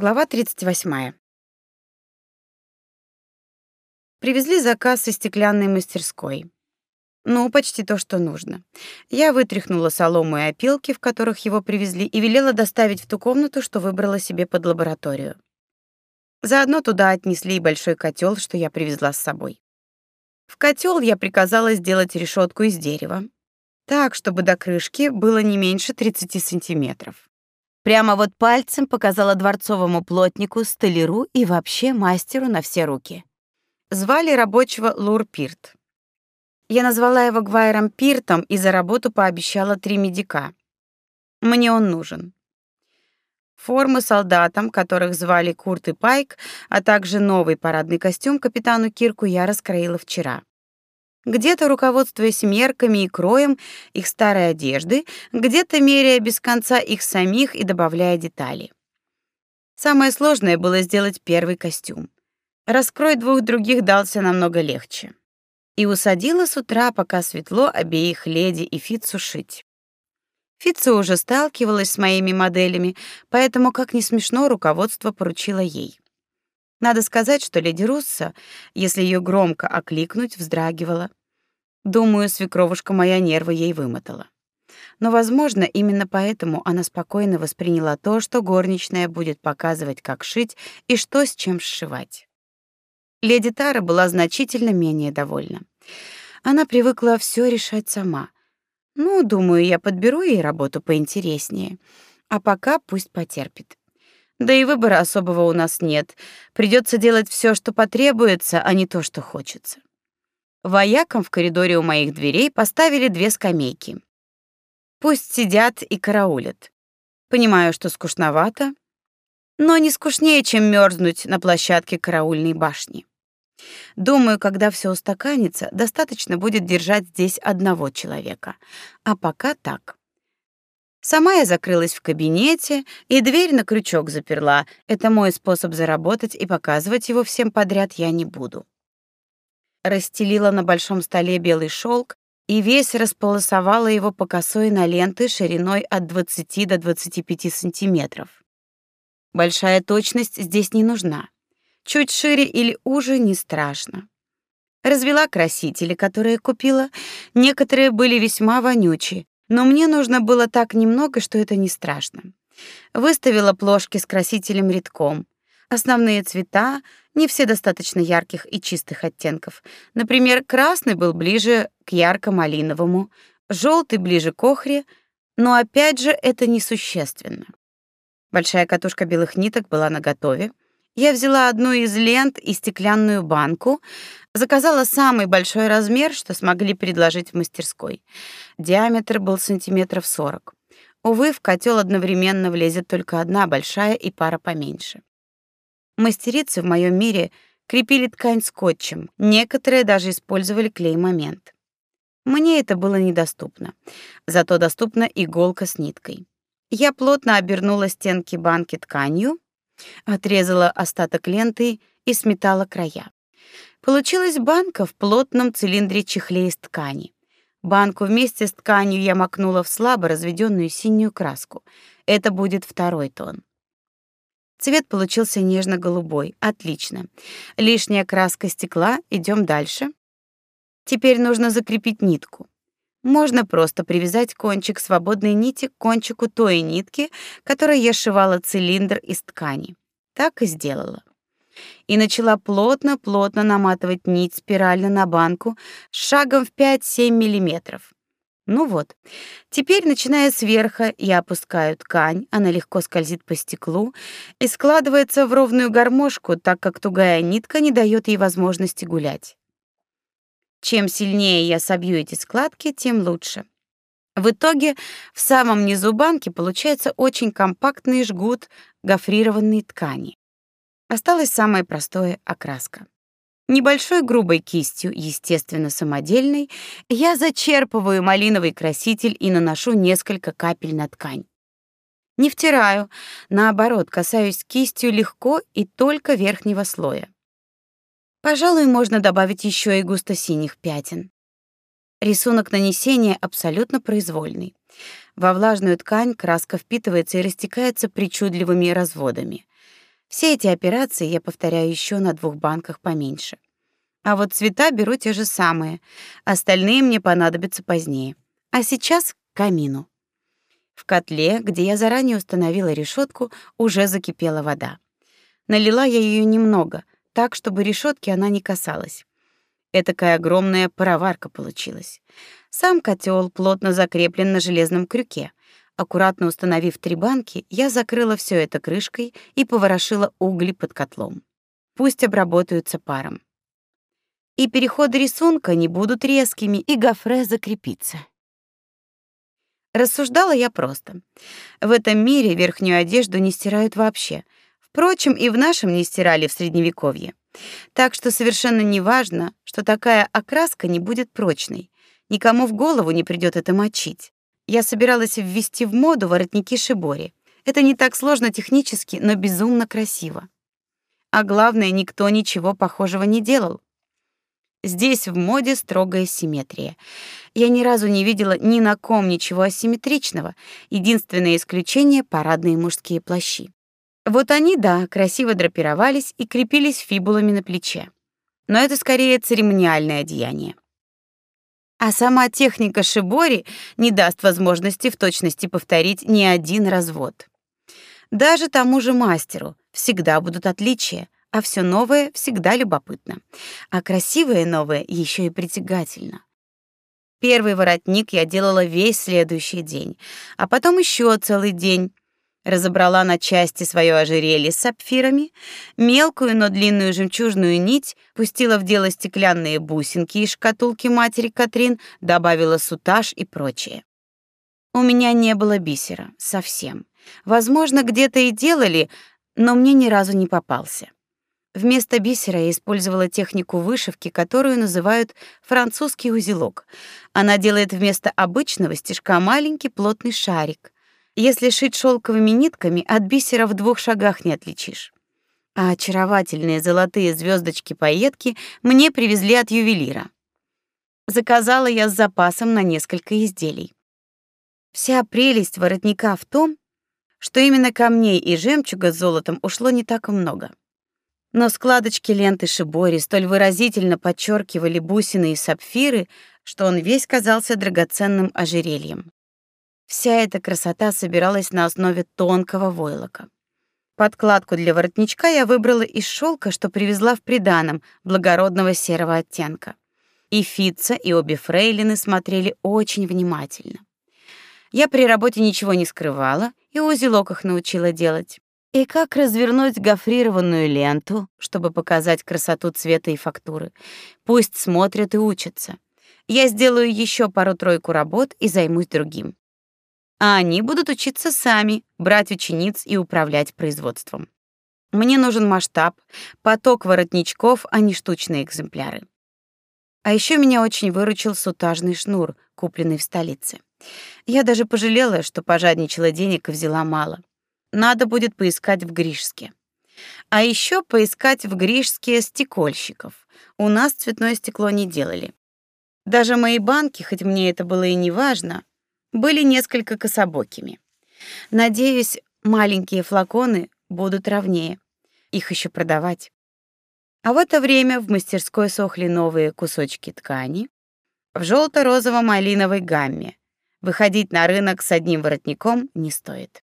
Глава 38. Привезли заказ из стеклянной мастерской. Ну, почти то, что нужно. Я вытряхнула солому и опилки, в которых его привезли, и велела доставить в ту комнату, что выбрала себе под лабораторию. Заодно туда отнесли и большой котел, что я привезла с собой. В котел я приказала сделать решетку из дерева, так, чтобы до крышки было не меньше 30 сантиметров. Прямо вот пальцем показала дворцовому плотнику, столяру и вообще мастеру на все руки. Звали рабочего Лур Пирт. Я назвала его Гвайром Пиртом и за работу пообещала три медика. Мне он нужен. Формы солдатам, которых звали Курт и Пайк, а также новый парадный костюм капитану Кирку я раскроила вчера где-то руководствуясь мерками и кроем их старой одежды, где-то меряя без конца их самих и добавляя детали. Самое сложное было сделать первый костюм. Раскрой двух других дался намного легче. И усадила с утра, пока светло, обеих леди и Фитцу шить. Фитцу уже сталкивалась с моими моделями, поэтому, как ни смешно, руководство поручило ей. Надо сказать, что леди Русса, если ее громко окликнуть, вздрагивала. Думаю, свекровушка моя нервы ей вымотала. Но, возможно, именно поэтому она спокойно восприняла то, что горничная будет показывать, как шить и что с чем сшивать. Леди Тара была значительно менее довольна. Она привыкла все решать сама. Ну, думаю, я подберу ей работу поинтереснее. А пока пусть потерпит. Да и выбора особого у нас нет. Придется делать все, что потребуется, а не то, что хочется. Воякам в коридоре у моих дверей поставили две скамейки. Пусть сидят и караулят. Понимаю, что скучновато, но не скучнее, чем мерзнуть на площадке караульной башни. Думаю, когда все устаканится, достаточно будет держать здесь одного человека. А пока так. Сама я закрылась в кабинете и дверь на крючок заперла. Это мой способ заработать, и показывать его всем подряд я не буду. Расстелила на большом столе белый шелк и весь располосовала его по косой на ленты шириной от 20 до 25 сантиметров. Большая точность здесь не нужна. Чуть шире или уже не страшно. Развела красители, которые купила. Некоторые были весьма вонючие, но мне нужно было так немного, что это не страшно. Выставила плошки с красителем редком. Основные цвета, не все достаточно ярких и чистых оттенков. Например, красный был ближе к ярко-малиновому, желтый ближе к охре, но опять же это несущественно. Большая катушка белых ниток была наготове. Я взяла одну из лент и стеклянную банку, заказала самый большой размер, что смогли предложить в мастерской. Диаметр был сантиметров сорок. Увы, в котел одновременно влезет только одна большая и пара поменьше. Мастерицы в моем мире крепили ткань скотчем, некоторые даже использовали клей-момент. Мне это было недоступно. Зато доступна иголка с ниткой. Я плотно обернула стенки банки тканью, отрезала остаток ленты и сметала края. Получилась банка в плотном цилиндре чехле из ткани. Банку вместе с тканью я макнула в слабо разведенную синюю краску. Это будет второй тон. Цвет получился нежно-голубой. Отлично. Лишняя краска стекла. Идем дальше. Теперь нужно закрепить нитку. Можно просто привязать кончик свободной нити к кончику той нитки, которой я сшивала цилиндр из ткани. Так и сделала. И начала плотно-плотно наматывать нить спирально на банку шагом в 5-7 миллиметров. Ну вот. Теперь, начиная сверху, я опускаю ткань, она легко скользит по стеклу и складывается в ровную гармошку, так как тугая нитка не дает ей возможности гулять. Чем сильнее я собью эти складки, тем лучше. В итоге в самом низу банки получается очень компактный жгут гофрированной ткани. Осталось самое простое окраска. Небольшой грубой кистью, естественно, самодельной, я зачерпываю малиновый краситель и наношу несколько капель на ткань. Не втираю, наоборот, касаюсь кистью легко и только верхнего слоя. Пожалуй, можно добавить еще и густо-синих пятен. Рисунок нанесения абсолютно произвольный. Во влажную ткань краска впитывается и растекается причудливыми разводами. Все эти операции я повторяю еще на двух банках поменьше. А вот цвета беру те же самые. Остальные мне понадобятся позднее. А сейчас к камину. В котле, где я заранее установила решетку, уже закипела вода. Налила я ее немного, так, чтобы решетки она не касалась. Этакая огромная пароварка получилась. Сам котел плотно закреплен на железном крюке. Аккуратно установив три банки, я закрыла все это крышкой и поворошила угли под котлом. Пусть обработаются паром. И переходы рисунка не будут резкими, и гофре закрепится. Рассуждала я просто. В этом мире верхнюю одежду не стирают вообще. Впрочем, и в нашем не стирали в средневековье. Так что совершенно не важно, что такая окраска не будет прочной. Никому в голову не придет это мочить. Я собиралась ввести в моду воротники шибори. Это не так сложно технически, но безумно красиво. А главное, никто ничего похожего не делал. Здесь в моде строгая симметрия. Я ни разу не видела ни на ком ничего асимметричного. Единственное исключение парадные мужские плащи. Вот они, да, красиво драпировались и крепились фибулами на плече. Но это скорее церемониальное одеяние. А сама техника шибори не даст возможности в точности повторить ни один развод. Даже тому же мастеру всегда будут отличия, а все новое всегда любопытно. А красивое новое еще и притягательно. Первый воротник я делала весь следующий день, а потом еще целый день, разобрала на части свое ожерелье с сапфирами, мелкую, но длинную жемчужную нить пустила в дело стеклянные бусинки из шкатулки матери Катрин, добавила сутаж и прочее. У меня не было бисера совсем. Возможно, где-то и делали, но мне ни разу не попался. Вместо бисера я использовала технику вышивки, которую называют французский узелок. Она делает вместо обычного стежка маленький плотный шарик. Если шить шелковыми нитками, от бисера в двух шагах не отличишь. А очаровательные золотые звездочки-пайетки мне привезли от ювелира. Заказала я с запасом на несколько изделий. Вся прелесть воротника в том, что именно камней и жемчуга с золотом ушло не так много. Но складочки ленты шибори столь выразительно подчеркивали бусины и сапфиры, что он весь казался драгоценным ожерельем. Вся эта красота собиралась на основе тонкого войлока. Подкладку для воротничка я выбрала из шелка, что привезла в приданом, благородного серого оттенка. И Фитца, и обе фрейлины смотрели очень внимательно. Я при работе ничего не скрывала и узелок их научила делать. И как развернуть гофрированную ленту, чтобы показать красоту цвета и фактуры. Пусть смотрят и учатся. Я сделаю еще пару-тройку работ и займусь другим а они будут учиться сами, брать учениц и управлять производством. Мне нужен масштаб, поток воротничков, а не штучные экземпляры. А еще меня очень выручил сутажный шнур, купленный в столице. Я даже пожалела, что пожадничала денег и взяла мало. Надо будет поискать в Гришске. А еще поискать в Гришске стекольщиков. У нас цветное стекло не делали. Даже мои банки, хоть мне это было и не важно, были несколько кособокими. Надеюсь, маленькие флаконы будут ровнее. Их еще продавать. А в это время в мастерской сохли новые кусочки ткани в желто розово малиновой гамме. Выходить на рынок с одним воротником не стоит.